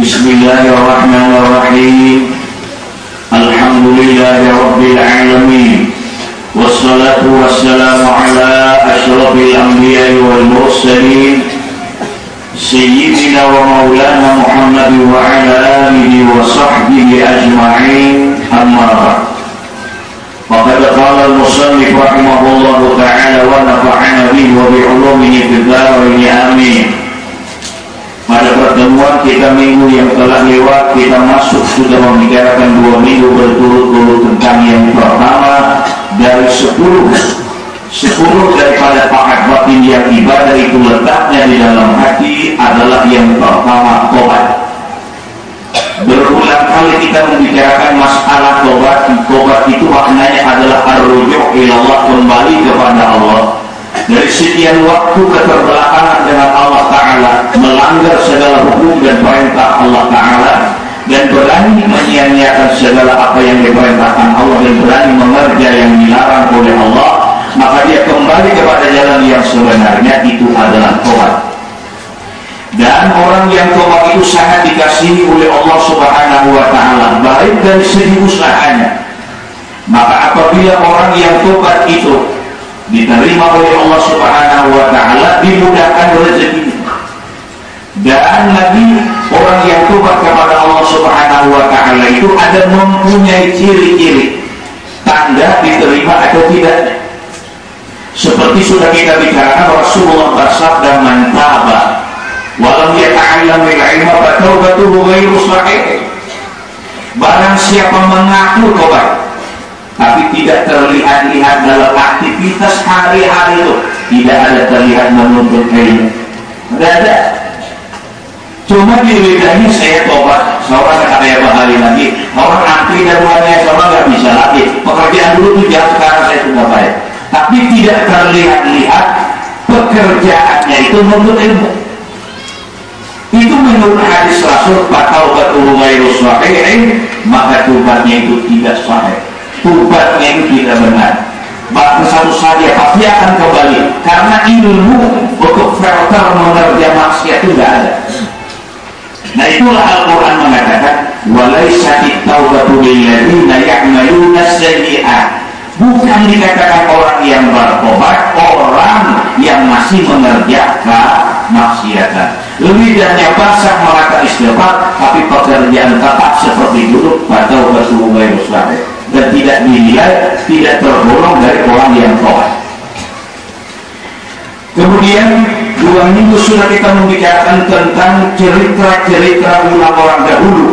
بسم الله الرحمن الرحيم. الحمد لله رب العالمين. والصلاة والسلام على أشرف الأنبياء والمرسلين. سيدنا ومولانا محمد وعلى آله وصحبه أجمعين. أما بعد. وقد قال المصنف رحمه الله تعالى ونفعنا به وبعلومه في الدارين آمين pada pertemuan kita minggu yang telah lewat kita masuk sudah membicarakan dua minggu berturut-turut tentang yang pertama dari sepuluh. Sepuluh daripada paket batin yang ibadah itu letaknya di dalam hati adalah yang pertama tobat. Berulang kali kita membicarakan masalah tobat tobat itu maknanya adalah arrujuk ilallah kembali kepada Allah dari sekian waktu keterbelakangan dengan Allah Ta'ala melanggar segala hukum dan perintah Allah Ta'ala dan berani menyia-nyiakan segala apa yang diperintahkan Allah dan berani mengerja yang dilarang oleh Allah maka dia kembali kepada jalan yang sebenarnya itu adalah tobat. Dan orang yang tobat itu sangat dikasihi oleh Allah Subhanahu wa taala baik dari segi usahanya. Maka apabila orang yang tobat itu diterima oleh Allah Subhanahu wa taala dimudahkan rezeki dan lagi orang yang tobat kepada Allah Subhanahu wa taala itu ada mempunyai ciri-ciri tanda diterima atau tidak seperti sudah kita bicarakan Rasulullah bersabda man taba walam yata'allam ilma fa taubatuhu ghairu sahih. Barang siapa mengaku tobat tapi tidak terlihat-lihat dalam aktivitas hari-hari itu. Tidak ada terlihat menuntut ilmu. Tidak ada. Cuma di bedanya saya tobat seorang ada yang hari lagi. Orang antri dan warnanya seorang nggak bisa lagi. Pekerjaan dulu itu jam sekarang saya sudah bayar. Tapi tidak terlihat-lihat pekerjaannya itu menuntut ilmu. Itu menurut hadis Rasul betul ghairu sahihin maka tubatnya itu tidak sahih tubatnya itu tidak benar. Bahkan satu saja pasti akan kembali. Karena ilmu untuk filter mengerja maksiat itu tidak ada. Nah itulah Al-Quran mengatakan walaisatit taubatu lilladzina ya'maluna sayyi'at bukan dikatakan orang yang bertobat orang yang masih mengerjakan maksiatan. Lidahnya basah merata istighfar tapi pekerjaan tetap seperti dulu pada betul baik dan tidak dinilai tidak tergolong dari orang yang tobat. Kemudian dua minggu sudah kita membicarakan tentang cerita-cerita ulama orang dahulu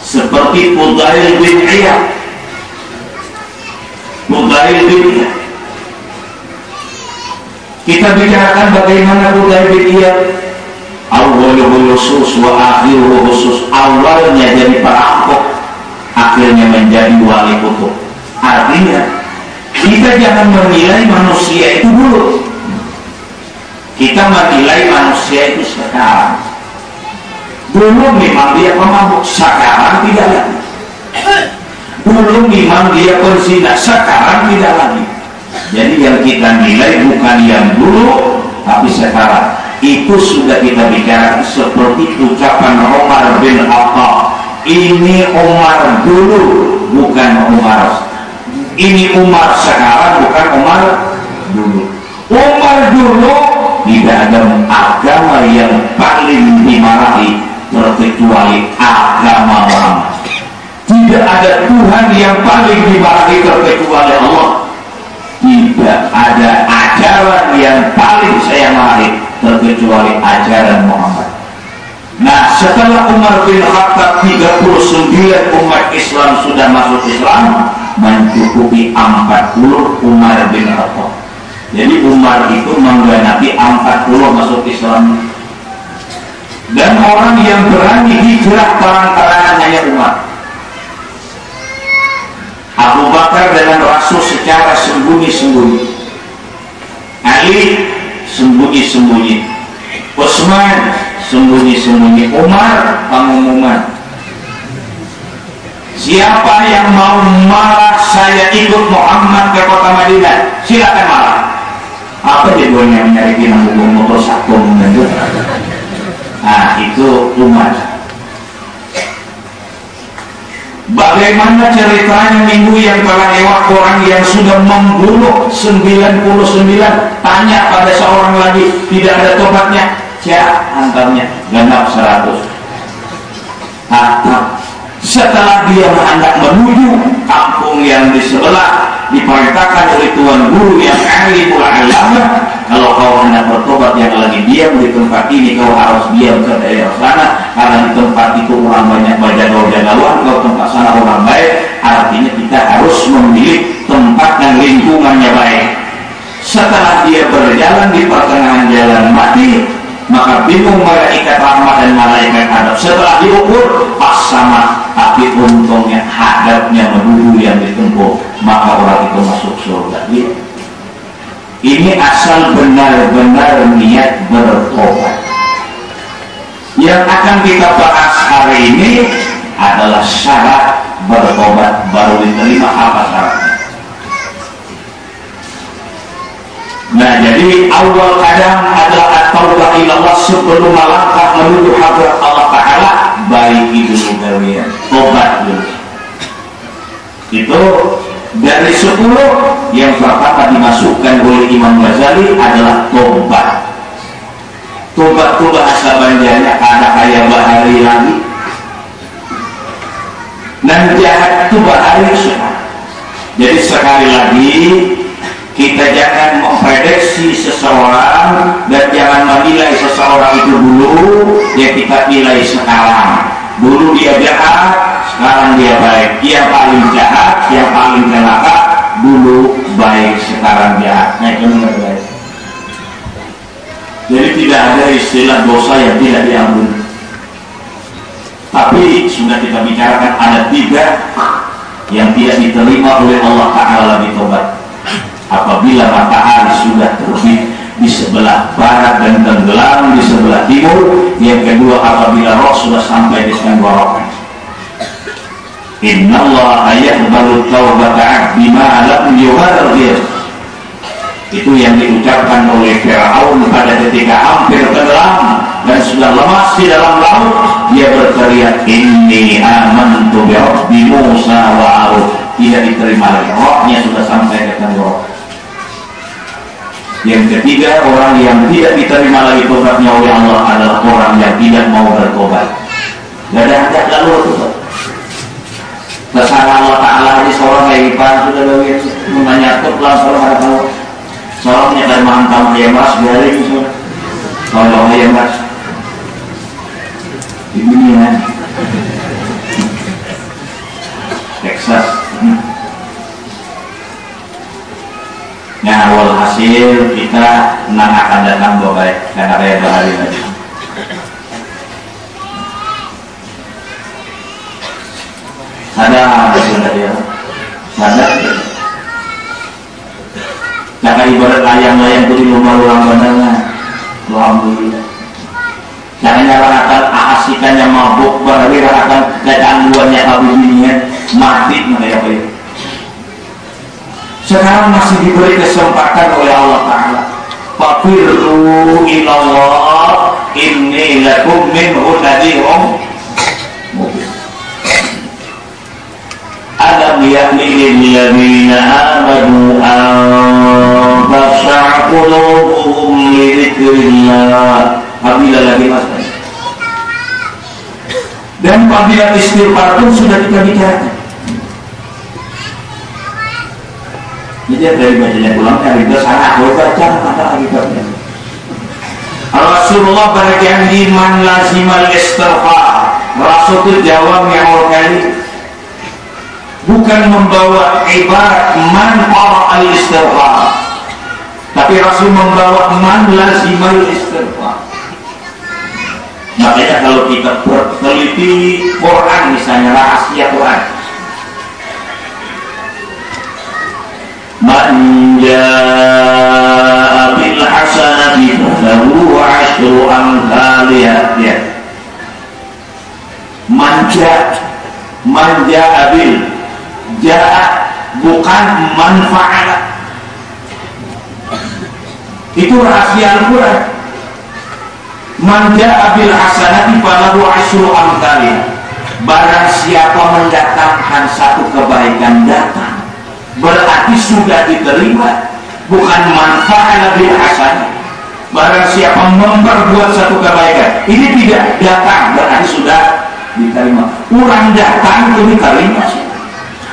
seperti Fudail bin Iyad. Fudail bin Iyad. Kita bicarakan bagaimana Fudail bin Iyad awalnya khusus wa khusus awalnya jadi perampok akhirnya menjadi wali kutub. Artinya, kita jangan menilai manusia itu dulu. Kita menilai manusia itu sekarang. Dulu memang dia pemabuk, sekarang tidak lagi. Dulu memang dia penzina, sekarang tidak lagi. Jadi yang kita nilai bukan yang dulu, tapi sekarang. Itu sudah kita bicarakan seperti ucapan Umar bin Khattab ini Umar dulu bukan Umar. Ini Umar sekarang bukan Umar dulu. Umar dulu tidak ada agama yang paling dimarahi terkecuali agama Muhammad. Tidak ada Tuhan yang paling dimarahi terkecuali Allah. Tidak ada ajaran yang paling saya marahi terkecuali ajaran Muhammad Nah setelah Umar bin Khattab 39 umat Islam sudah masuk Islam mencukupi 40 Umar bin Khattab. Jadi Umar itu menggenapi 40 masuk Islam. Dan orang yang berani hijrah terang-terangan hanya Umar. Abu Bakar dengan Rasul secara sembunyi-sembunyi. Ali sembunyi-sembunyi. Utsman sembunyi-sembunyi. Umar pengumuman siapa yang mau marah saya ikut Muhammad ke kota Madinah? Silakan marah. Apa jagoannya mencari pinang hukum motor satu menunjuk nah itu Umar. Bagaimana ceritanya minggu yang telah lewat orang yang sudah membunuh 99 tanya pada seorang lagi tidak ada tobatnya ya antaranya genap 100 nah, setelah dia hendak menuju kampung yang di sebelah diperintahkan oleh Tuan Guru yang alimul alama kalau kau hendak bertobat yang lagi diam di tempat ini kau harus diam ke daerah sana karena di tempat itu orang banyak bajador-jadawan kalau tempat sana orang baik artinya kita harus memilih tempat dan lingkungannya baik. Setelah dia berjalan di pertengahan jalan mati maka bingung malaikat rahmat dan malaikat adab setelah diukur pas sama. Tapi untungnya hadapnya menuju yang ditempuh maka orang itu masuk surga. Ini asal benar-benar niat bertobat. Yang akan kita bahas hari ini adalah syarat bertobat baru diterima apa syaratnya? Nah jadi awal kadang adalah at-taubah ilallah sebelum melangkah menuju hadrat Allah Ta'ala. Baik itu gawian tobat dulu itu dari sepuluh yang pertama dimasukkan oleh Imam Ghazali adalah tobat. Tobat itu bahasa banjarnya ada kayak bahari lagi. Dan jahat itu bahari jadi sekali lagi kita jangan memprediksi seseorang dan jangan menilai seseorang itu dulu yang kita nilai sekarang. Dulu dia jahat sekarang dia baik. Dia paling jahat dia paling celaka dulu baik sekarang jahat. Nah itu baik jadi tidak ada istilah dosa yang tidak diampuni. Tapi sudah kita bicarakan ada tiga yang tidak diterima oleh Allah Ta'ala di tobat apabila matahari sudah terbit di sebelah barat dan tenggelam di sebelah timur yang kedua apabila roh sudah sampai di tenggorokan Inna Allah yaqbalu taubata 'abdi ma lam yuharrir itu yang diucapkan oleh Fir'aun pada ketika hampir tenggelam dan sudah lemas di dalam laut dia berteriak amantu bi rabbi Musa wa tidak diterima lagi. Rohnya sudah sampai ke tenggorokan yang ketiga, orang yang tidak diterima lagi tobatnya oleh Allah adalah orang yang tidak mau bertobat. Gak ada hajat lalu tobat. Bersama Allah Ta'ala ini seorang yang ipan sudah lebih menyatu lah seorang ada tahu. Seorang yang dari mantap ya mas, biarin sudah. Kalau ya mas, ini ya. Texas. Nah, hasil kita enam akan datang dua baik dan ada yang hari lagi. Ada sudah dia, ada. Jangan ibarat ayam-ayam itu di rumah ulang bandangnya. Alhamdulillah. Jangan nyalakan asikannya mabuk, barangkali akan kegangguannya habis ini mati mana ya Pak sekarang masih diberi kesempatan oleh Allah Ta'ala. Fafirru ilallah inni lakum minhu nadihum Alam yakni lilladzina amanu an tasha'a qulubuhum Apabila lagi mas. Dan apabila istighfar pun sudah kita bicarakan Jadi dari bacanya pulang dari itu sana aku baca kata akibatnya. Rasulullah berjanji man lazimal istighfar. Rasul itu jawab yang kali bukan membawa ibarat man al istighfar. Tapi Rasul membawa man lazimal istighfar. Makanya kalau kita berteliti Quran misalnya rahasia Quran من جاء بالحسنة فله عشر أمثالها ya. manja manja abil jaa bukan manfaat itu rahasia Al-Quran manja abil hasanati falahu asyru amthaliha barang siapa mendatangkan satu kebaikan datang berarti sudah diterima bukan manfaat lebih hasan barang siapa memperbuat satu kebaikan ini tidak datang berarti sudah diterima kurang datang itu diterima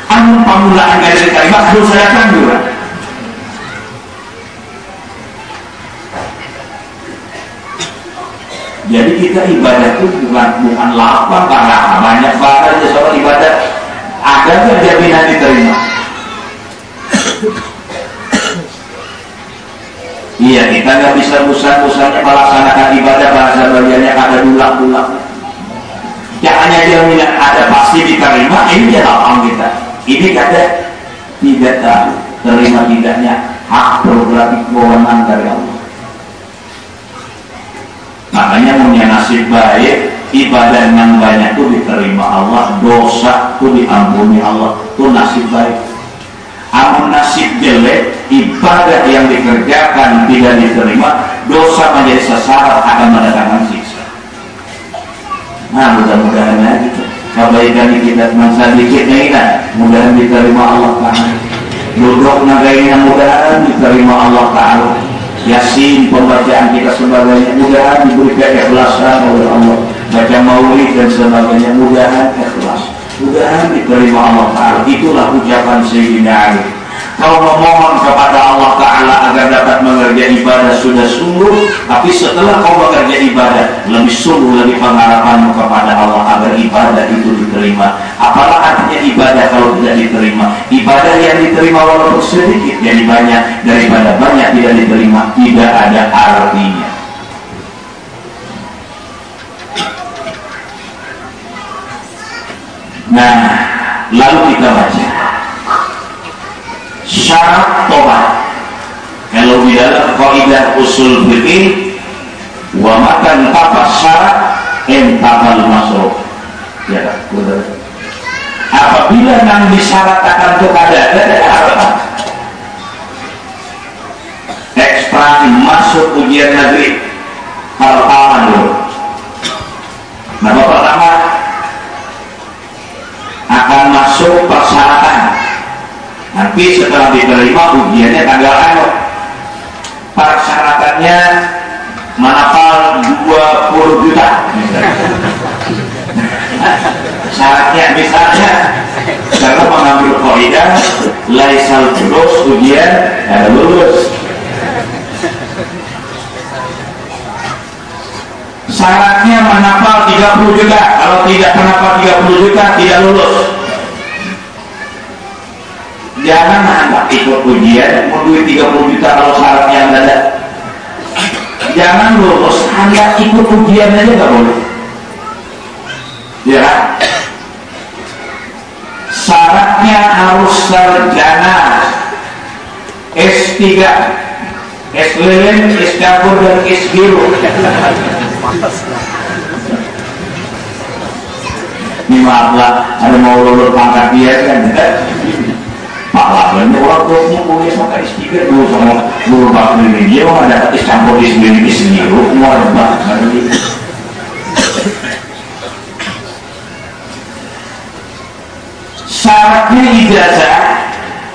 anu pamulaan dari diterima dosa datang juga Jadi kita ibadah itu bukan bukan lapang karena banyak banget aja soal ibadah. Ada nggak jaminan diterima? Iya kita nggak bisa busan-busannya melaksanakan ibadah bahasa bagiannya ada dulang-dulang. Ya hanya jaminan ada pasti diterima ini dia lapang kita. Ini kata tidak tahu terima tidaknya hak prerogatif kewenangan dari Allah. Makanya punya nasib baik, ibadah yang banyak itu diterima Allah, dosa itu diampuni Allah, itu nasib baik. Amun nasib jelek, ibadah yang dikerjakan tidak diterima, dosa menjadi sasaran akan mendatangkan siksa. Nah, mudah-mudahan ya gitu. Kebaikan kita masa dikit ini, mudah diterima Allah Taala. Duduk nagainya mudah diterima Allah Taala Yasin pembacaan kita sebagainya mudahan diberi keikhlasan oleh Allah baca maulid dan sebagainya mudahan ikhlas mudahan diterima Allah Ta'ala. Itulah ucapan Sayyidina Ali. Kau memohon kepada Allah Ta'ala agar dapat mengerjakan ibadah sudah sungguh Tapi setelah kau bekerja ibadah Lebih sungguh, lebih pengharapanmu kepada Allah Agar ibadah itu diterima. Apalah artinya ibadah kalau tidak diterima? Ibadah yang diterima walaupun sedikit Jadi banyak daripada banyak tidak diterima Tidak ada artinya Nah, lalu kita baca. Syarat tobat. Kalau di dalam kaidah usul fikih wa makan apa syarat entabal masuk ya betul. Apabila yang disyaratkan kepada ada apa ekstra masuk ujian negeri pertama dulu. Nama pertama akan masuk persyaratan Nanti setelah diterima ujiannya tanggal anu. Persyaratannya manapal 20 juta Syaratnya misalnya karena mengambil kaidah laisal terus ujian ada lulus. Syaratnya manapal 30 juta, kalau tidak manapal 30 juta tidak lulus jangan anggap ikut ujian mau duit 30 juta kalau syaratnya anda ada. Jangan lulus anda ikut ujian aja nggak boleh. Ya. Syaratnya harus sarjana. S3 S lilin, S dapur dan S biru. Ini maaf ada mau lulus pangkat dia kan pahlawan orang tuanya boleh pakai stiker dulu sama bak ini. Dia campur di di syaratnya ijazah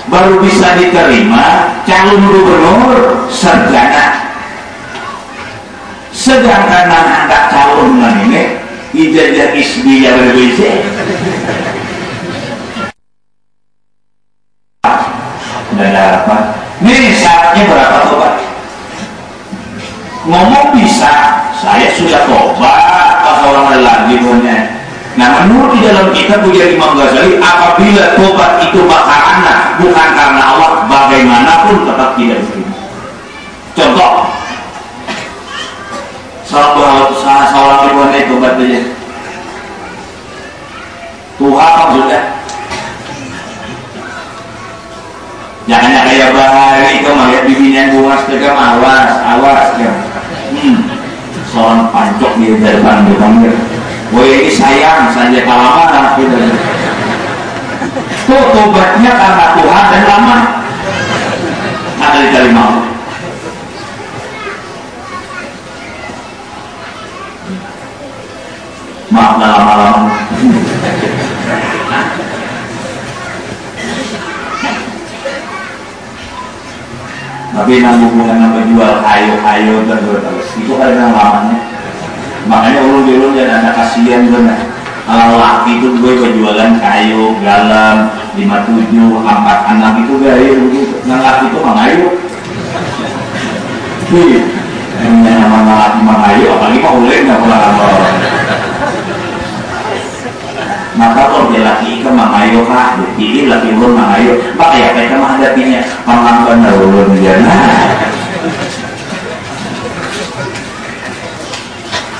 baru bisa diterima calon gubernur sarjana. Sedangkan anak calon ini ijazah isbi yang berbeda dan apa ini syaratnya berapa tobat ngomong bisa saya sudah tobat pas orang lagi punya. Nah menurut di dalam kita punya Imam Ghazali apabila tobat itu bakarana bukan karena Allah bagaimanapun tetap tidak diterima. Contoh salah seorang ibu tobat saja Tuhan sudah jangan kayak bahari itu melihat bibinya bunga setengah awas awas ya. Soal pancok di depan di depan Woi ini sayang saja kalaman gitu. Tuh tobatnya karena Tuhan dan lama. Ada diterima Maaf lama-lama. Tapi hubungan apa jual ayo ayo dan terus itu kan yang lamanya makanya ulun ulun dan anak kasihan benar laki itu gue berjualan kayu galam lima tujuh empat anak itu gaya begitu nang laki itu mangayu mangayo kah ini laki ulun mangayo pak ya kita mah hadapinya benar ulun dia nah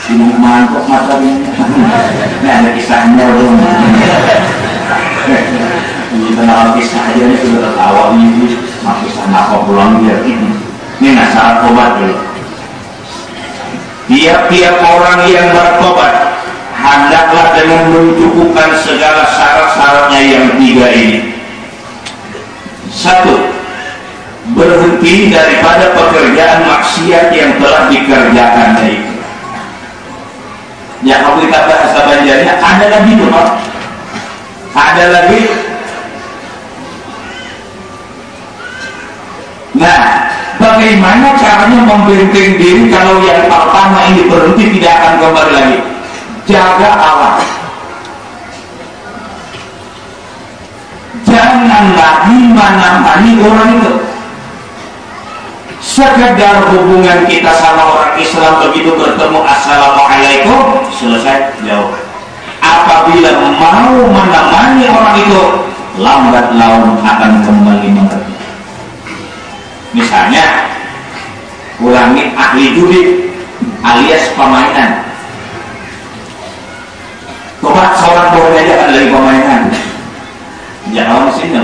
sinung mangkok mata ini ini ada kisahnya ulun ini kenal kisah aja ini sudah tahu ini mah kisah apa pulang dia ini ini nasihat obat dulu tiap-tiap orang yang bertobat hendaklah dengan mencukupkan segala syarat-syaratnya yang tiga ini. Satu, berhenti daripada pekerjaan maksiat yang telah dikerjakan itu. Ya kalau kita bahasa banjarnya ada lagi tuh. Ada lagi. Nah, bagaimana caranya membenting diri kalau yang pertama ini berhenti tidak akan kembali lagi? Jaga alam jangan lagi mana-mani orang itu. Sekedar hubungan kita sama orang Islam begitu bertemu Assalamualaikum selesai jauh apabila mau menemani orang itu lambat laun akan kembali mengerti. Misalnya ulangi ahli judi alias permainan Coba seorang boleh aja ada lagi permainan. Jangan di sini.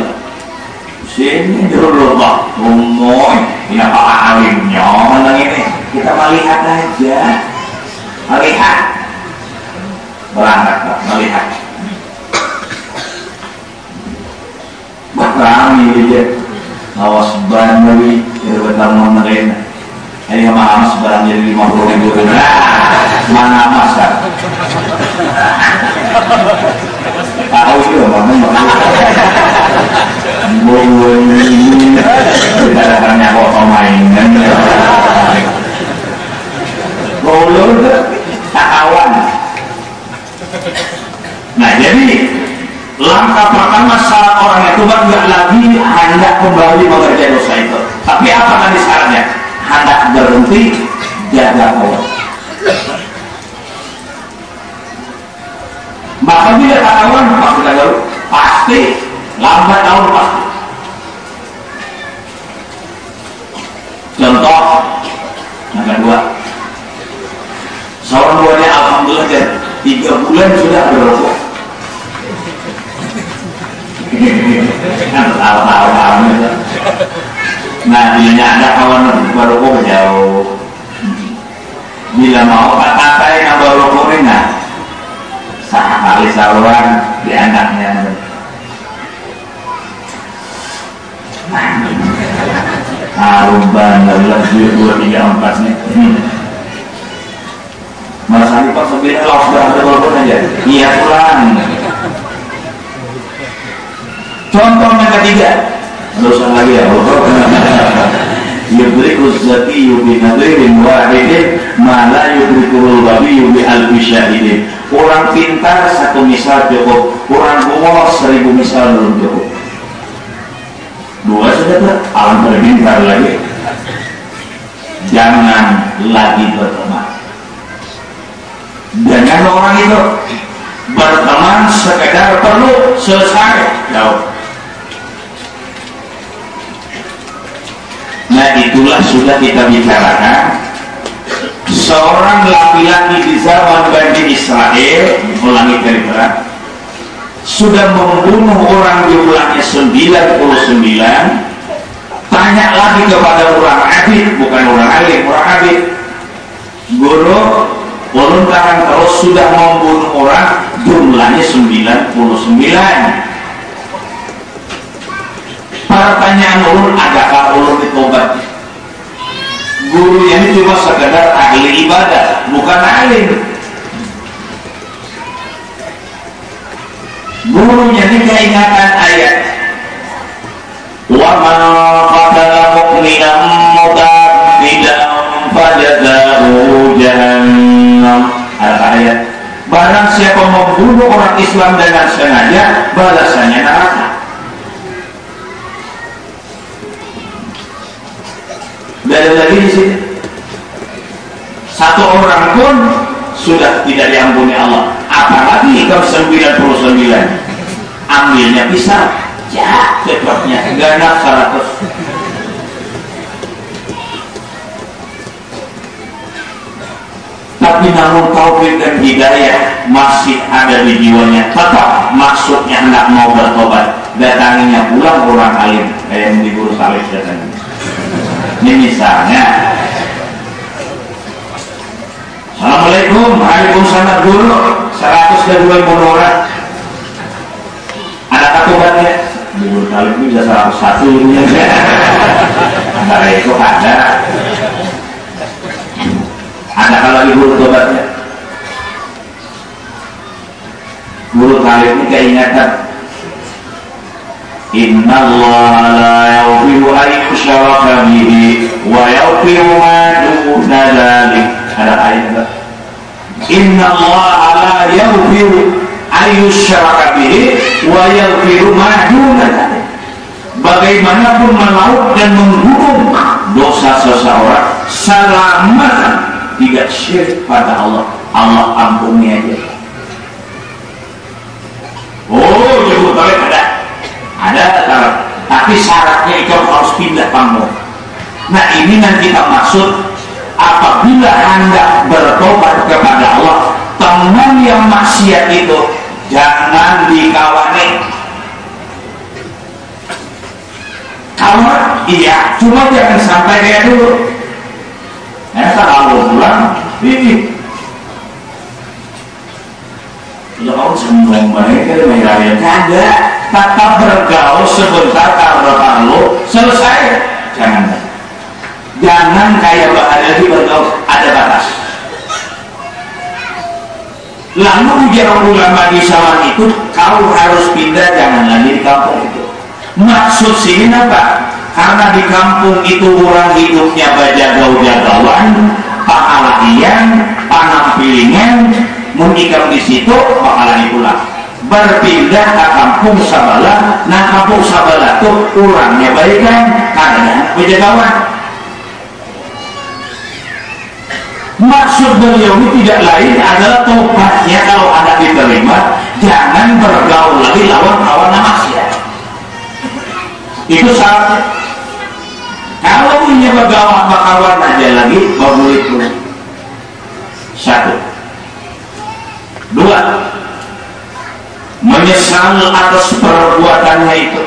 Sini dulu pak, umoy, ini apa alimnya menang ini. Kita melihat aja, melihat, berangkat pak, melihat. Kami aja, awas bandari, ya betul mau mereka. Ini sama amas barang jadi lima puluh ribu. Nah, mana amas kan? Kita tak. Nah jadi langkah pertama saat orang itu nggak lagi hendak kembali mengerjakan dosa itu. Tapi apa tadi syaratnya? Hendak berhenti jaga Allah. Maka bila kawan pasti gagal, pasti lambat tahun pasti. Contoh yang kedua, seorang buahnya alhamdulillah dan tiga bulan sudah berrokok. kan Nah, bila ada kawan berrokok jauh. Bila mau kata-kata yang berrokok nah kali saluran di anaknya. Aruban lebih dua tiga empat nih. Mas Ali Pak kalau sudah ada walaupun aja. Iya pulang. Contoh yang ketiga Terusan lagi ya Yudriku zati yubi nadirin wahidin Mala yudrikul babi yubi albi syahidin Orang pintar satu misal cukup. Orang bohong seribu misal belum cukup. Dua sudah tuh Alam pintar lagi. Jangan lagi berteman. Jangan orang itu Berteman sekedar perlu selesai. Jauh. Nah itulah sudah kita bicarakan Seorang laki-laki di zaman Bani Israel Ulangi dari berat Sudah membunuh orang jumlahnya 99 Tanya lagi kepada orang abid Bukan orang alim, orang abid Guru Ulun tangan terus sudah membunuh orang Jumlahnya 99 pertanyaan ulun adakah ulun ditobat guru ini cuma sekedar ahli ibadah bukan alim. Gurunya ini keingatan ayat wa man qatala mu'minan mutafidan fajaza'uhu jahannam. Ayat barang siapa membunuh orang Islam dengan sengaja balasannya neraka dan lagi di sini satu orang pun sudah tidak diampuni Allah. Apalagi kalau 99 ambilnya pisau ya cepatnya ganap 100 tapi namun taufik dan hidayah masih ada di jiwanya. Tetap maksudnya hendak mau bertobat. Datanginya pulang orang alim kayak yang di guru salih datang ini misalnya. Assalamualaikum, Waalaikumsalam. Dulu 102 ribu orang. Ada katubannya di Guru kali ini bisa 101 ini antara itu ada. Ada kalau guru tobatnya guru kali ini keingatan Inna Allah la yawfiru an yushraka bihi wa yawfiru ma duna dhalik. Ada ayat Inna Allah la yaghfiru ayyusyraka bihi wa yaghfiru ma Bagaimanapun melaut dan menghukum dosa seseorang selama tidak syirik pada Allah, Allah ampuni aja. Oh, ada, tapi syaratnya itu harus pindah panggung. Nah ini nanti kita maksud apabila anda bertobat kepada Allah teman yang maksiat itu jangan dikawani. Kalau iya cuma jangan sampai kayak dulu. Ya kalau pulang ini. Ya Allah semua mereka mereka kagak tetap bergaul sebentar kalau kalau selesai. Jangan. Jangan kayak lagi bergaul. Ada batas. Lalu ujar ulama di salam itu kau harus pindah jangan lagi di kampung itu. Maksud sini apa? Karena di kampung itu orang hidupnya bajagau-jagauan pahalaian panampilingan mengikam di situ bakalan pulang berpindah ke kampung Sabala nah kampung Sabala itu orangnya baik kan karena bajagauan Maksud beliau ini tidak lain adalah tobatnya kalau ada diterima, jangan bergaul lagi lawan kawan maksiat. Itu syaratnya. Kalau punya bergaul sama kawan aja lagi, boleh itu. Satu. Dua. Menyesal atas perbuatannya itu.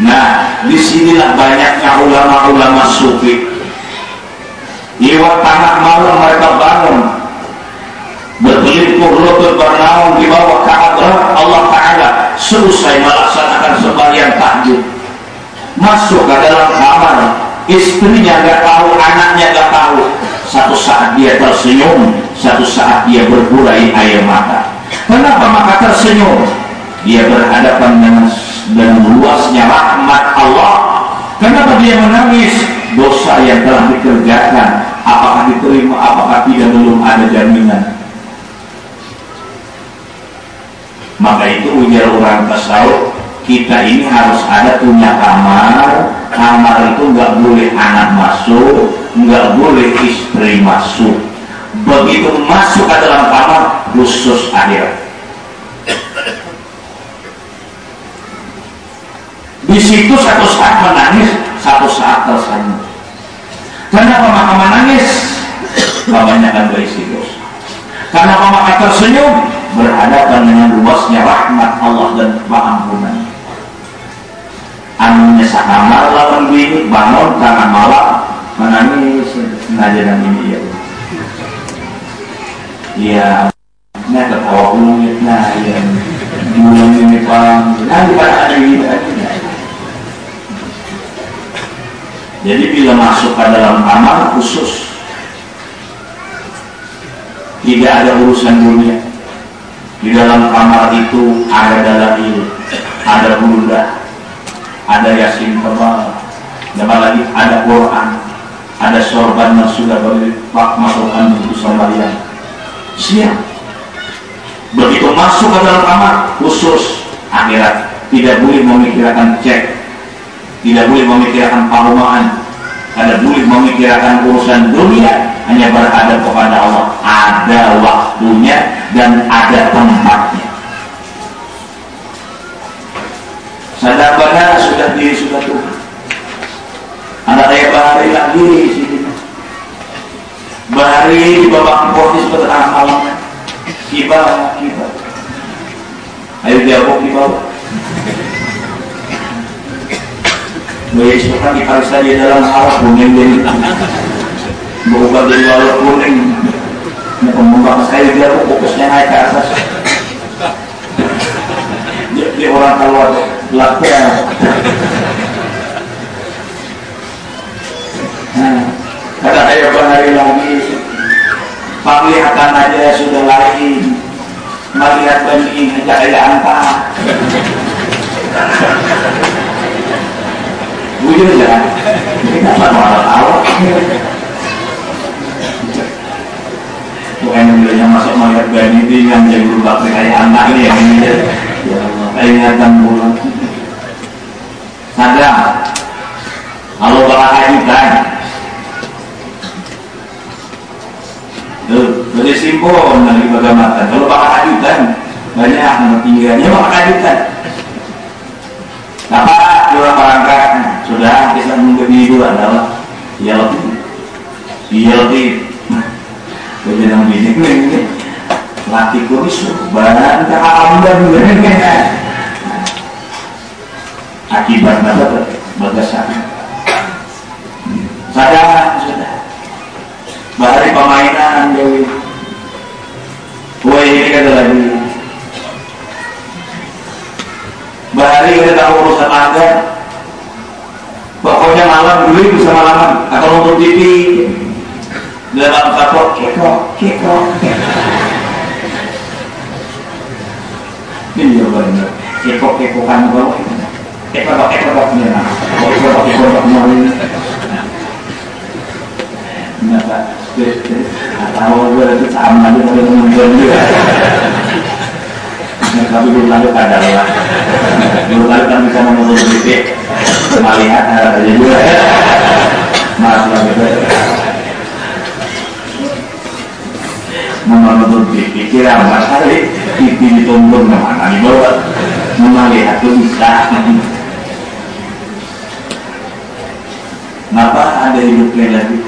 Nah, di sinilah banyaknya ulama-ulama sufi. Lewat tanah malam mereka bangun. Berlimpur lutut bernaung di bawah kehadrat Allah Ta'ala selesai melaksanakan sembahyang tahajud. Masuk ke dalam kamar istrinya gak tahu anaknya gak tahu satu saat dia tersenyum satu saat dia berburai air mata. Kenapa maka tersenyum? Dia berhadapan dengan dengan luasnya rahmat Allah. Kenapa dia menangis? Dosa yang telah dikerjakan apakah diterima apakah tidak belum ada jaminan. Maka itu ujar orang tasawuf kita ini harus ada punya kamar kamar itu nggak boleh anak masuk nggak boleh istri masuk begitu masuk ke dalam kamar khusus akhirat di situ satu saat menangis satu saat tersenyum Kenapa maka menangis? Kebanyakan dosa. Kenapa maka tersenyum? Berhadapan dengan luasnya rahmat Allah dan keampunan. Sakamar lawan bini bangun karena malam menangis sengaja dan ini ya. Iya, nah ketawa ulungnya, nah ya, bulan ini paham, nah bukan ada ini Jadi bila masuk ke dalam kamar khusus tidak ada urusan dunia. Di dalam kamar itu ada dalil, ada bunda, ada yasin tebal, dan lagi ada Quran, ada sorban yang sudah pak masukkan untuk Samaria. Siap. Begitu masuk ke dalam kamar, khusus akhirat, tidak boleh memikirkan cek, tidak boleh memikirkan parumaan, tidak boleh memikirkan urusan dunia, hanya berhadap kepada Allah. Ada waktunya dan ada tempatnya. Sadar benar sudah diri sudah Tuhan. Ada saya bahari lagi di sini. Bahari di babak kota seperti tengah malam. Kiba, kiba. Ayo jawab kiba. Baik, sekarang kita saja dalam arah kuning jadi berubah dari warna kuning membuka saya dia fokusnya naik ke atas jadi orang keluar lakunya nah, kata saya hari lagi penglihatan aja sudah lain melihat benih aja ada angka bujur ya? Kita malah tahu. Bukan yang masuk melihat itu yang jadi berubah kayak anak ini yang ini ya peringatan bulan sadar. Kalau bakal hajukan tuh jadi simpul dari bagaimana kalau bakal hajukan banyak yang tinggalnya bakal hajukan apa? Dua perangkat sudah bisa menggeni itu adalah iya lebih Kemudian bini ini ke alam dan akibat apa bagasan sadar sudah bahari pemainan Dewi. Wah ini kata lagi. Bahari kita tahu urusan agar Pokoknya malam dulu bisa malaman Atau nonton TV dalam satu kekok kekok. Ini ya benar. Kekok kekokan bawah kekok kekok nya kekok kekok kekok nya Kenapa? Tahu gue itu sama aja kalau teman-teman juga. Tapi belum lalu kadang lah. Belum lalu bisa menonton sedikit. Melihat ada aja juga. Maaf lah menurut pikiran masari pipi ditumbun ke mana dibawa melihat itu bisa kenapa ada hidupnya lagi?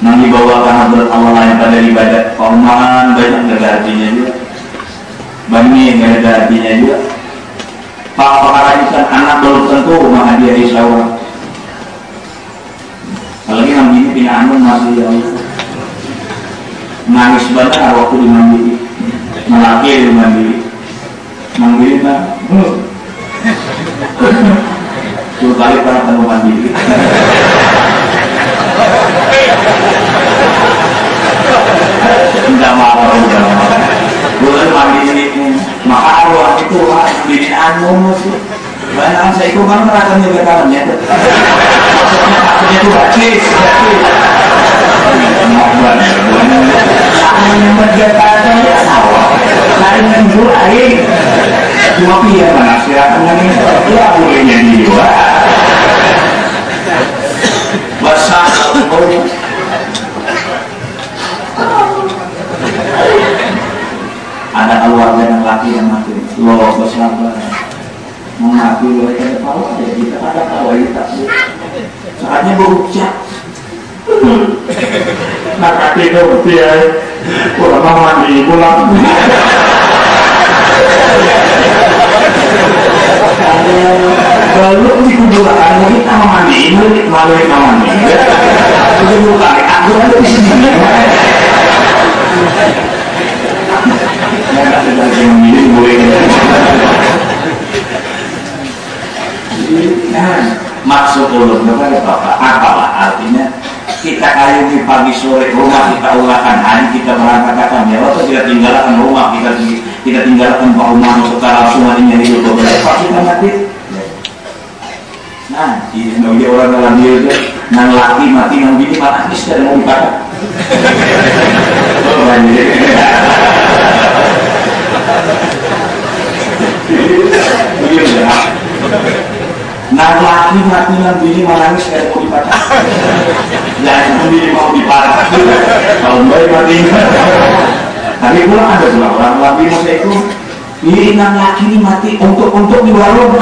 Yang dibawa karena berat Allah lain pada ibadat kauman banyak gak ada artinya juga. Banyak gak ada artinya juga. Pak Pak anak belum tentu rumah dia insya Allah apalagi namanya punya anak masih ya Allah nangis banget waktu di mandiri melaki di mandiri mandiri mah kali pernah ketemu mandiri tidak mau tidak mau. Bukan mandiri maka arwah itu binianmu sih banyak saya ikut kan rasanya juga kalannya maksudnya itu bacis yang berjata ya? Sawah lain minggu air cuma piye mana silakan ini ya. Bolehnya jiwa basah ada keluarga yang laki yang mati lo bersabar mengaku lo yang tahu aja kita ada kita saatnya berucap nak kaki itu dia pulang mandi pulang Lalu di kuburan ini sama mandi ini malu sama mandi. Itu bukan aku ada di sini. Nah, maksud ulun kepada bapak apalah artinya kita kayungi pagi sore rumah kita ulahkan hari kita berangkatkan ya waktu kita tinggalkan rumah kita kita tinggalkan pak rumah sekarang semua ini itu beberapa kita mati. nah ini orang dalam dia itu nang laki mati nang bini mati sudah mau dipakai oh. Banyak. Nah laki mati nang bini nangis kayak mau dipakai Ya itu bini mau dipakai Kalau baik mati Tapi pula ada dua orang laki masa itu ini nang laki ini mati untuk untuk di warung.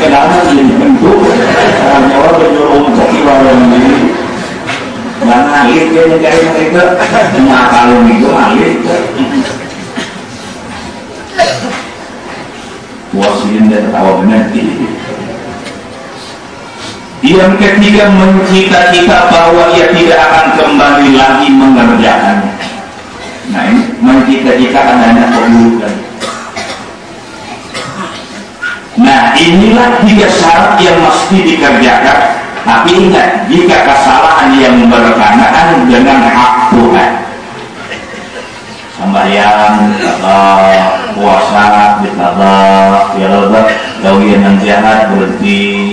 Kenapa jadi bentuk. Orang Jawa berjuang untuk ibadah ini. Dan alir dia mencari mereka cuma kalau itu alir puasin dan tawa benar yang ketiga mencita-cita bahwa ia tidak akan kembali lagi mengerjakannya nah ini mencita-cita adanya keburukan. Nah inilah tiga syarat yang mesti dikerjakan. Tapi ingat Jika kesalahan yang berkenaan dengan hak Tuhan. Sembahyang, puasa, dikata, ya Allah, gawian yang jahat berhenti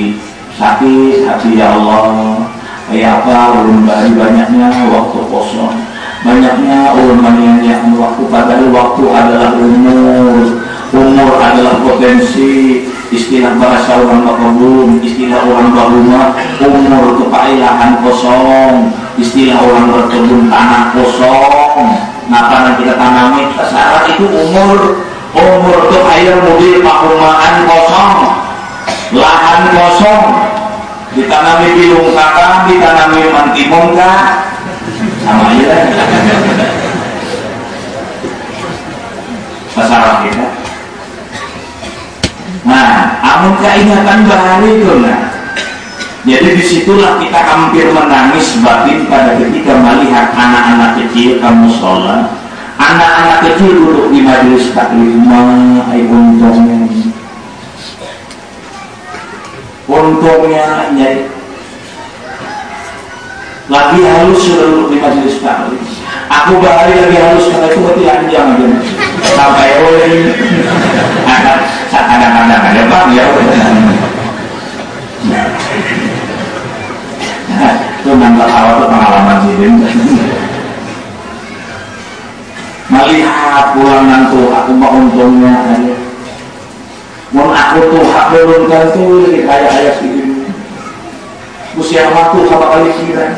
sakit hati ya Allah. Kayak apa ulun bari banyaknya waktu kosong. Banyaknya ulun banyaknya waktu padahal waktu adalah umur. Umur adalah potensi. Istilah bahasa orang Bakabun, istilah orang Bahuma, umur kepailahan kosong, istilah orang berkebun tanah kosong. Nah karena kita tanami kesara itu umur, umur itu air mobil pakumaan kosong, lahan kosong, ditanami bilung kakak, ditanami mantimong kak, sama aja. Masalah kita. Nah, amun keingatan bahari itu nah. Jadi di situlah kita hampir menangis batin pada ketika melihat anak-anak kecil kamu sholat Anak-anak kecil duduk di majelis taklim Ay untungnya Untungnya ya, Lagi halus sudah duduk di majelis taklim Aku bahari lagi halus karena itu berarti anjang aja. Sampai oleh. Kadang-kadang ada pak ya. Itu nambah awal pengalaman sih melihat pulang nanti aku mau untungnya aja mau aku tuh hak belumkan tuh lebih kaya ayah sih usia waktu sama kali kira.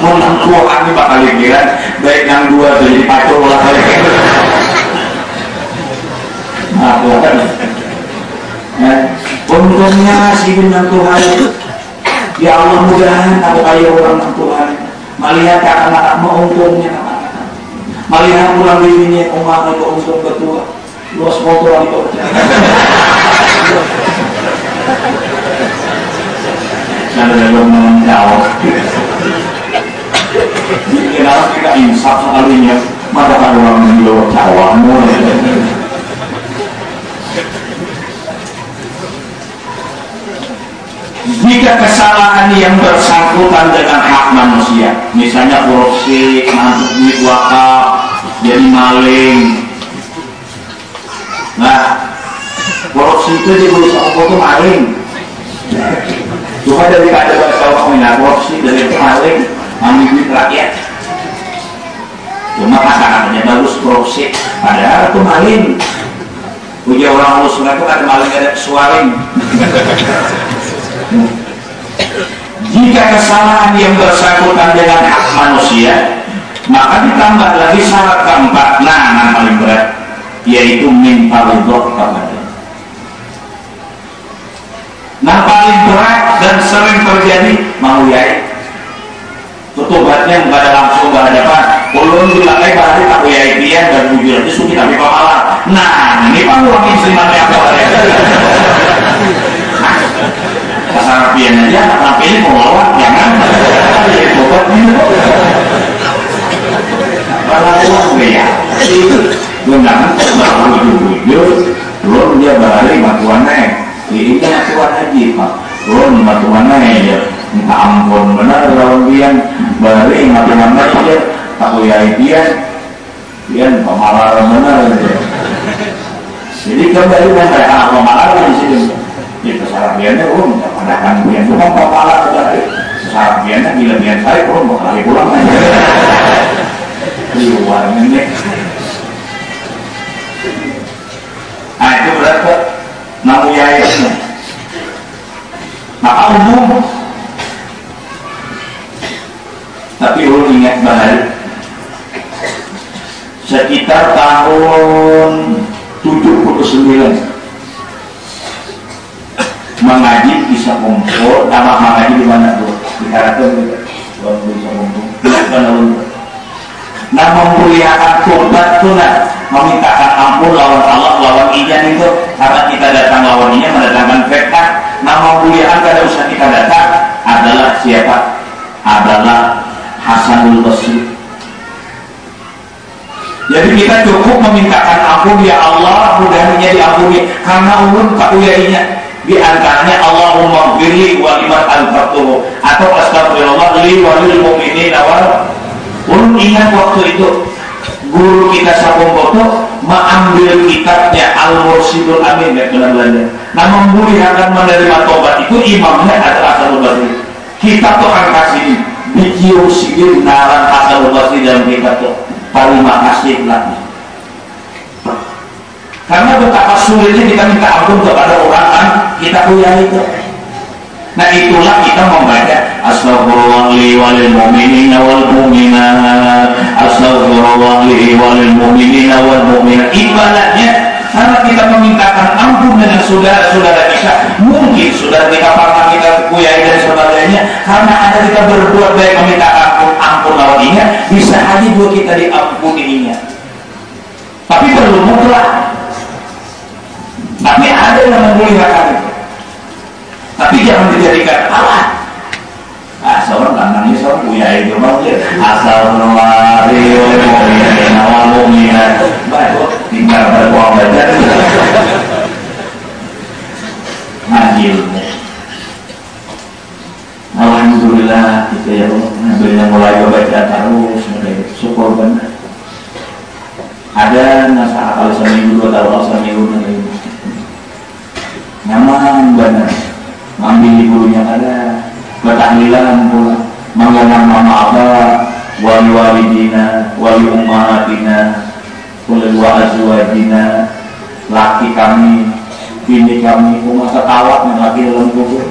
Mau nangku ani bakal kira. Baik yang dua jadi pacul lah. Kali Nah. Ya. Untungnya si bintang Tuhan. Ya Allah mudahan aku kaya orang Tuhan. Melihat anak-anak mau untungnya. Melihat pulang dirinya Umar itu untung ketua Luas motor itu Karena belum menjawab Kenapa kita insaf sekalinya Maka orang yang luar Jawa jika kesalahan yang bersangkutan dengan hak manusia misalnya korupsi, mantuk duit wakaf jadi maling nah korupsi itu di berusaha itu maling. Cuma dari ada bahasa Allah korupsi dari itu maling ambil duit rakyat. Cuma kata-katanya bagus korupsi. Padahal itu maling. Punya orang musuh itu kan maling ada suaring jika kesalahan yang bersangkutan dengan hak manusia maka ditambah lagi syarat keempat. Nah yang paling berat yaitu minta ridho kepada nah paling berat dan sering terjadi mau ya petugasnya nggak ada langsung nggak ada apa. Ulun dilakai bahari tak ya dia dan bujur itu suki tapi pahala nah ini pak uang istri apa Pasar rapian aja, rapian mau lawan, jangan. Ya, tobat ini. Kalau uang ya, undangan baru jujur, belum dia balik matuan naik ini matuan haji pak turun matuan naik ya minta ampun benar lawan dia balik matuan naik ya tak uyai dia dia pemalar benar ya. jadi kembali mereka pemalar di sini itu salah dia oh pada kan dia bukan pemalar dari dia gila dia saya kurang bakal pulang ini Nah itu berarti namu yayasan. Maka umum. Tapi ulun ingat bahaya. Sekitar tahun kakuyainya di antaranya Allahumma gfirli wa liman al-fatuhu atau astagfirullah li wa lil mu'minin wal ulun ingat waktu itu guru kita Sabung Boto mengambil kitabnya Al-Mursidul Amin ya benar belanja. Nah memulihkan menerima tobat itu imamnya adalah Hasanul Basri. Kita tuh akan kasih bikiu sigil naran Hasanul Basri dalam kitab tuh. Terima kasih lagi. Karena betapa sulitnya kita minta ampun kepada orang kan kita punya itu. Nah itulah kita membaca Astagfirullah li walil mu'minina wal mu'minat Astagfirullah li walil mu'minina wal mu'minat Ibaratnya karena kita memintakan ampun dengan saudara-saudara kita Mungkin saudara kita pernah kita kuyai dan sebagainya Karena ada kita berbuat baik meminta ampun, ampun lawannya Bisa aja buat kita diampuninya. Tapi perlu mutlak Tapi ada yang memuliakan itu tapi jangan dijadikan alat Ah, seorang kan nangis seorang punya itu mau dia asal nuari mu'minin awal mu'minat baik tinggal berbuang belajar ngajil Alhamdulillah kita ya Allah mulai baca terus syukur benar ada nasa kalau seminggu dua tahun seminggu nanti nyaman benar ngambil di gurunya ada bertahlilan pula. Mengenang mama abah wali walidina wali ummahatina wali wa azwajina laki kami bini kami umat ketawa yang laki dalam kubur.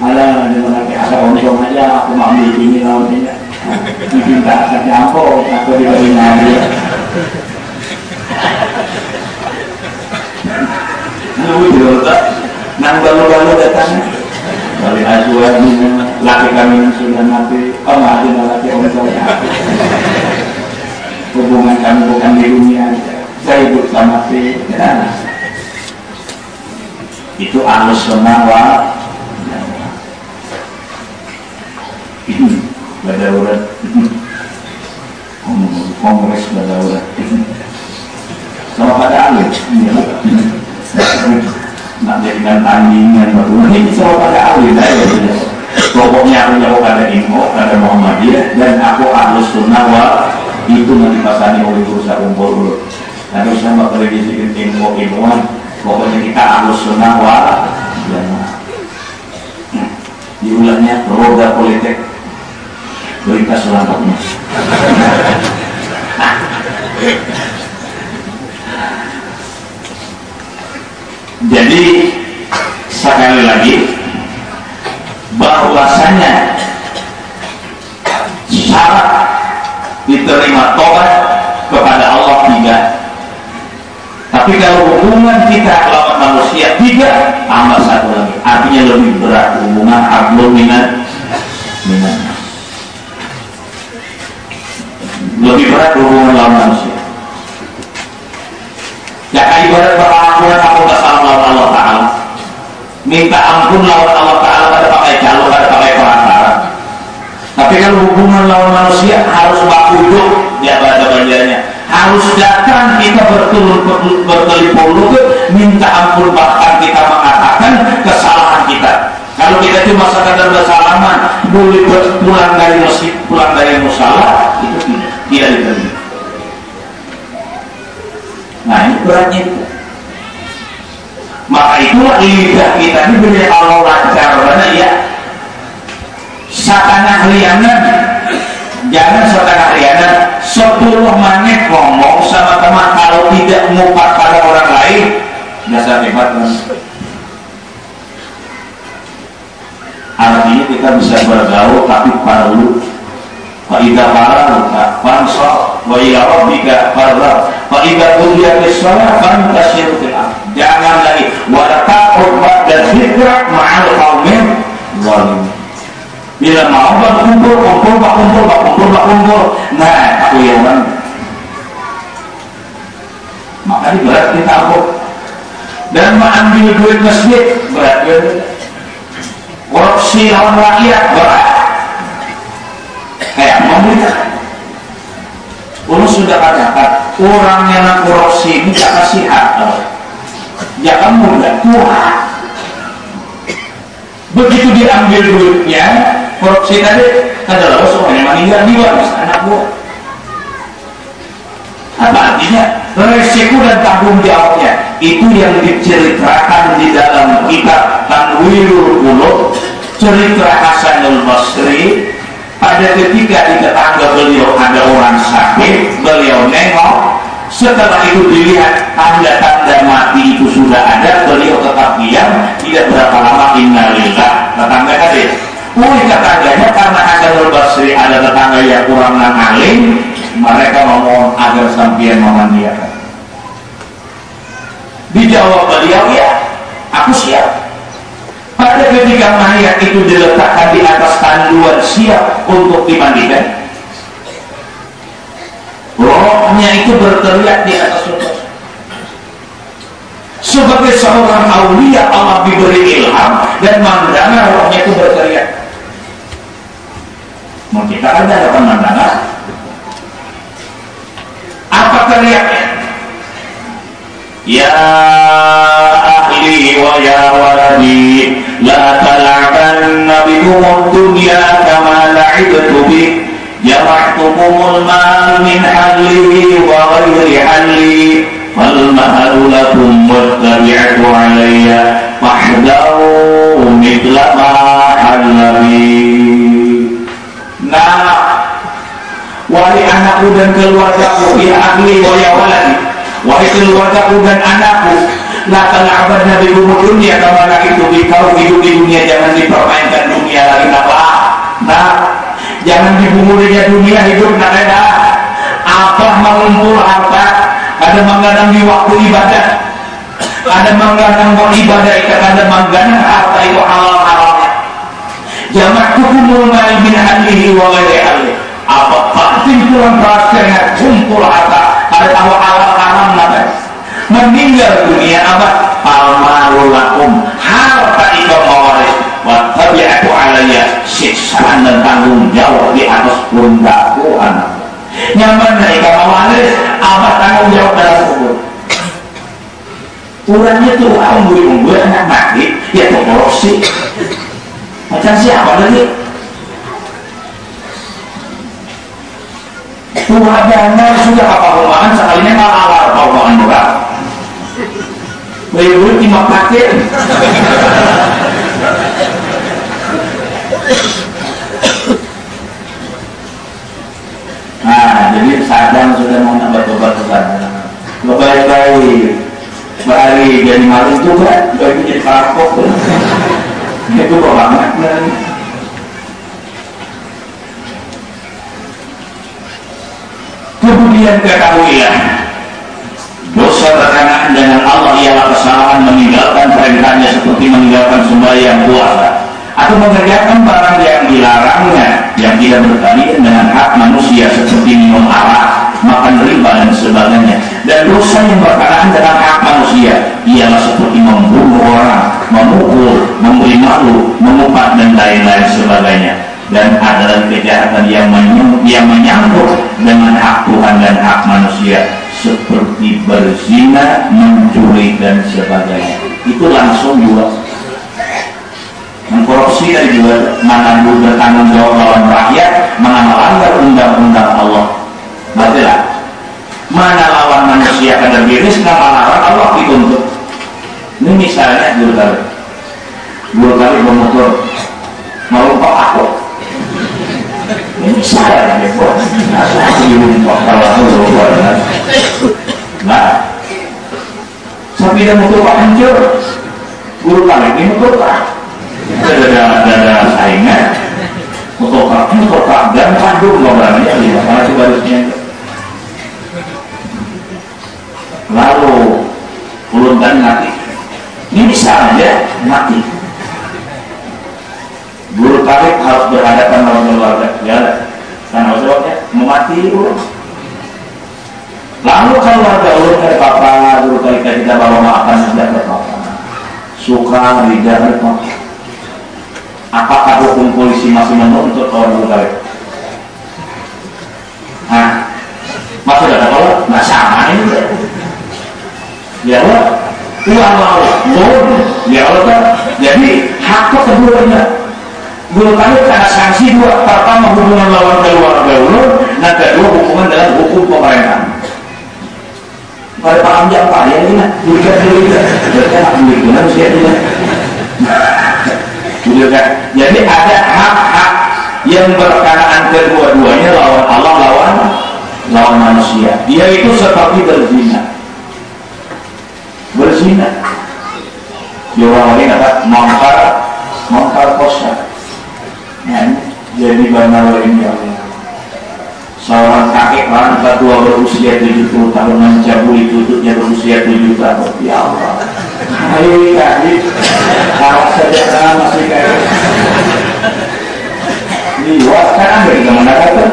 Ada dengan laki ada untung aja aku ambil bini lawannya diminta saja aku aku diberi ngambil Lu nang balu-balu datang. Dari azwajina laki kami sudah mati. Oh mati laki orang saya hubungan kami bukan di dunia. Saya hidup sama si ya. itu alus senawa badaurat kongres badaurat sama pada nak jadikan tandingan. Baru ini semua pada ahli. Saya pokoknya aku jauh pada info pada Muhammadiyah dan aku harus sunnah itu nanti pasani oleh berusaha kumpul dulu. Nanti sama kalau sedikit info ilmuwan. Pokoknya kita harus sunnah wa diulangnya roda politik. Berita selanjutnya. Jadi sekali lagi bahwasanya syarat diterima tobat kepada Allah tiga. Tapi kalau hubungan kita lawan manusia tiga, tambah satu lagi. Artinya lebih berat hubungan abdul minat minat. Lebih berat hubungan lawan manusia. Ya ibarat perlakuan aku lawan Allah Ta'ala Minta ampun lawan Allah Ta'ala pada pakai jalur, pada pakai perantara Tapi kalau hubungan lawan manusia harus bakuduk dia pada bagiannya harus datang kita lutut minta ampun bahkan kita mengatakan kesalahan kita. Kalau kita cuma sekadar bersalaman boleh pulang dari masjid pulang dari musola itu tidak tidak diterima. Nah ini beratnya itu maka itulah lidah kita ini benar Allah lancar karena ya satana lianan. Jangan setengah lianan. 10 menit ngomong sama teman. Kalau tidak ngupat pada orang lain dasar hebat kan artinya kita bisa bergaul tapi perlu Fa'idha faraluka fansah wa ila rabbika farrah. Fa'idha kuliah sholat fantasir Jangan lagi wa taqud ba'da dzikra ma'al qaumin zalimin Bila mau berkumpul, kumpul, berkumpul, berkumpul, berkumpul. Nah, aku yang mana? Maka ini berat kita aku. Dan mengambil duit masjid, berat ya. Korupsi lawan rakyat, berat. Kayak memberikan. Ulo sudah katakan, orang yang korupsi ini tak kasih hak. Jangan mudah, Tuhan. Begitu diambil duitnya, korupsi tadi adalah semuanya meninggal di waris anak buah apa artinya? Resiko dan tanggung jawabnya itu yang diceritakan di dalam kitab Tanwirul Qulub cerita Hasanul Basri. Pada ketika di tetangga beliau ada orang sakit beliau nengok setelah itu dilihat tanda-tanda mati itu sudah ada beliau tetap diam tidak berapa lama innalillah tetangga hadir Mungkin tetangganya karena Hasanul Basri ada tetangga yang kurang ngalim, mereka memohon agar sampian memandiakan. Dijawab beliau ya, aku siap. Pada ketika mayat itu diletakkan di atas tanduan siap untuk dimandikan, rohnya itu berteriak di atas surga. Sebagai seorang aulia Allah diberi ilham dan mendengar rohnya itu berteriak. Mau kita ada ada pemandangan apa teriaknya? Ya ahli wa ya waladi La tal'abanna bikumul dunya kama la'ibtu bik Jama'tukumul mal min halli wa ghairi halli فالمهل لكم والتبعة علي فاحذروا مثل ما حل بي Nah, wahai anakku dan keluargaku, ya ahli wa ya waladi, wahai keluargaku dan anakku, la tal'abad nabi umur dunia kama itu di kau hidup di dunia jangan dipermainkan dunia lagi apa nah jangan dibumurinya dunia hidup nak ada apa mengumpul harta? Ada menggadang di waktu ibadah. Ada menggadang ibadah ada menggadang harta itu halal halalnya jama'tukumul mal min ahlihi wa ghairi apa pasti tuan rasanya kumpul harta? Ada tahu halal haram napa meninggal dunia apa? Almarulakum harta itu mawaris wa tabi'atu alaiya siksaan dan tanggung jawab di atas pundakku anak nyaman dari mawaris apa tanggung jawab dalam kubur Urangnya tuh orang buri anak mati, ya korupsi. Macam siapa lagi? Tuhannya sudah apa ruangan sekalinya malah awal apa ruangan. Bayi lima pakai. Nah, jadi sadang sudah mau nambah tobat ke sana. Baik-baik, bari jadi malu juga, baik jadi kapok. Itu kok banget kemudian ketahuilah dosa berkenaan dengan Allah ialah kesalahan meninggalkan perintahnya seperti meninggalkan sembahyang puasa atau mengerjakan barang yang dilarangnya yang tidak berkaitan dengan hak manusia seperti minum arak, makan riba dan sebagainya dan dosa yang berkenaan dengan hak manusia ialah seperti membunuh orang, memukul, memberi malu, mengumpat dan lain-lain sebagainya dan adalah kejahatan yang, yang dengan hak Tuhan dan hak manusia seperti berzina, mencuri dan sebagainya. Itu langsung dua. Mengkorupsi dari dua, mana bertanggung jawab lawan rakyat, melanggar undang-undang Allah. Berarti lah, mana lawan manusia kada biris, nama lawan Allah dituntut. Ini misalnya dua kali, dua kali bermotor melompat aku. Ini saya yang buat. Nah, saya kalau Nah, dia motor pak hancur, guru kali ini motor pak. Ada ada ada saingan, motor pak dan pandu ngobrolnya lima mana coba harusnya. Lalu ulun dan mati. Ini bisa aja mati. Guru tarik harus berhadapan dengan keluarga. Ya, karena jawabnya mau mati ulun. Lalu kalau ada ulun dari papa, guru kali kita bawa maafkan sudah ke papa. Suka tidak dari papa. Apakah hukum polisi masih menuntut orang guru kali? Nah, maksudnya kalau nggak sama ini. Ya Allah, Tuhan mau, ya Allah, jadi hak keduanya Guru kami karena sanksi dua pertama hubungan lawan keluarga ulun dan kedua hubungan dengan hukum pemerintah pada paham yang apa ya ini juga dulu juga berarti anak beli juga juga jadi ada hak-hak yang berkenaan kedua-duanya lawan Allah lawan lawan manusia. Dia itu seperti berzina. Berzina. Di orang lain apa? Mongkar mongkar kosa. Ya, jadi benar ini. Ya seorang kakek orang tua berusia 70 tahun mencabuli tutupnya berusia 7 tahun. Ya Allah ayo kalau saja kan masih kayak liwat kan di mana kata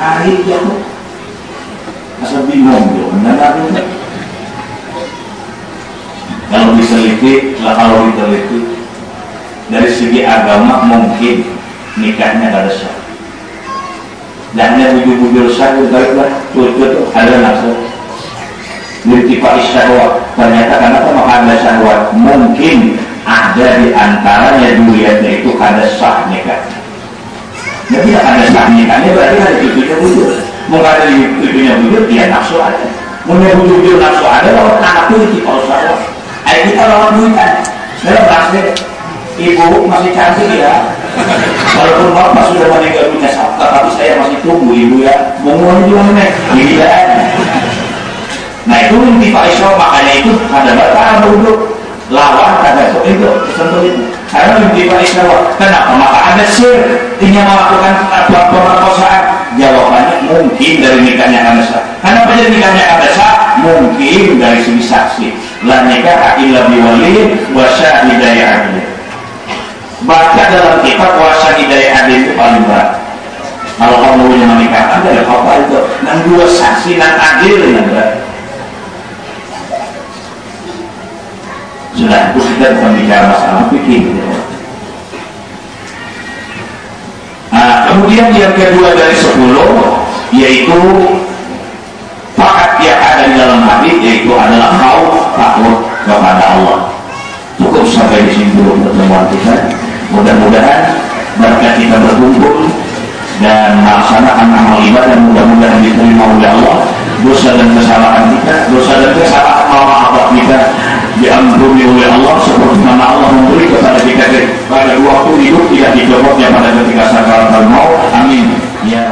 hari ya asal bingung ya benar kalau diseliti lah kalau diteliti dari segi agama mungkin nikahnya ada sah dan yang bujur-bujur saja baiklah tuh ada nafsu Nirtifa syahwat ternyata karena ada syahwat mungkin ada di antaranya duriannya itu ada sah nikahnya jadi ada sah nikahnya berarti ada cucunya bujur mau ada cucunya bujur dia nafsu ada. Mau bujur nafsu ada lawan anak itu nirtifa syahwat ayo kita lawan duitan dalam bahasa ibu masih cantik ya. Walaupun bapak sudah meninggal punya sabta tapi saya masih tunggu ibu ya. Mau juga mana iya nah itu mimpi Pak Isra makanya itu ada bataan duduk lawan ada itu sentuh itu. Karena mimpi Pak Isra kenapa? Maka ada sir ingin melakukan pemerkosaan jawabannya mungkin dari nikahnya ada sah kenapa jadi nikahnya ada sah mungkin dari segi saksi. La nikah illa biwali wa syahidaya adil. Baca dalam kitab wasa hidayah adil itu paling berat. Kalau kamu punya menikah ada apa itu? Dan dua saksi dan adil yang berat sudah kita bukan bicara masalah pikir. Nah kemudian yang kedua dari sepuluh yaitu fakat yang ada di dalam hati yaitu adalah kau takut kepada Allah. Cukup sampai di sini dulu pertemuan kita. Mudah-mudahan berkat kita berkumpul dan melaksanakan amal ibadah mudah-mudahan diterima oleh Allah. Dosa dan kesalahan kita dosa dan kesalahan maaf kita diampuni oleh Allah seperti mana Allah memberi kepada kita. Pada waktu hidup tidak dicopotnya pada ketika sakaratul maut. Amin. Ya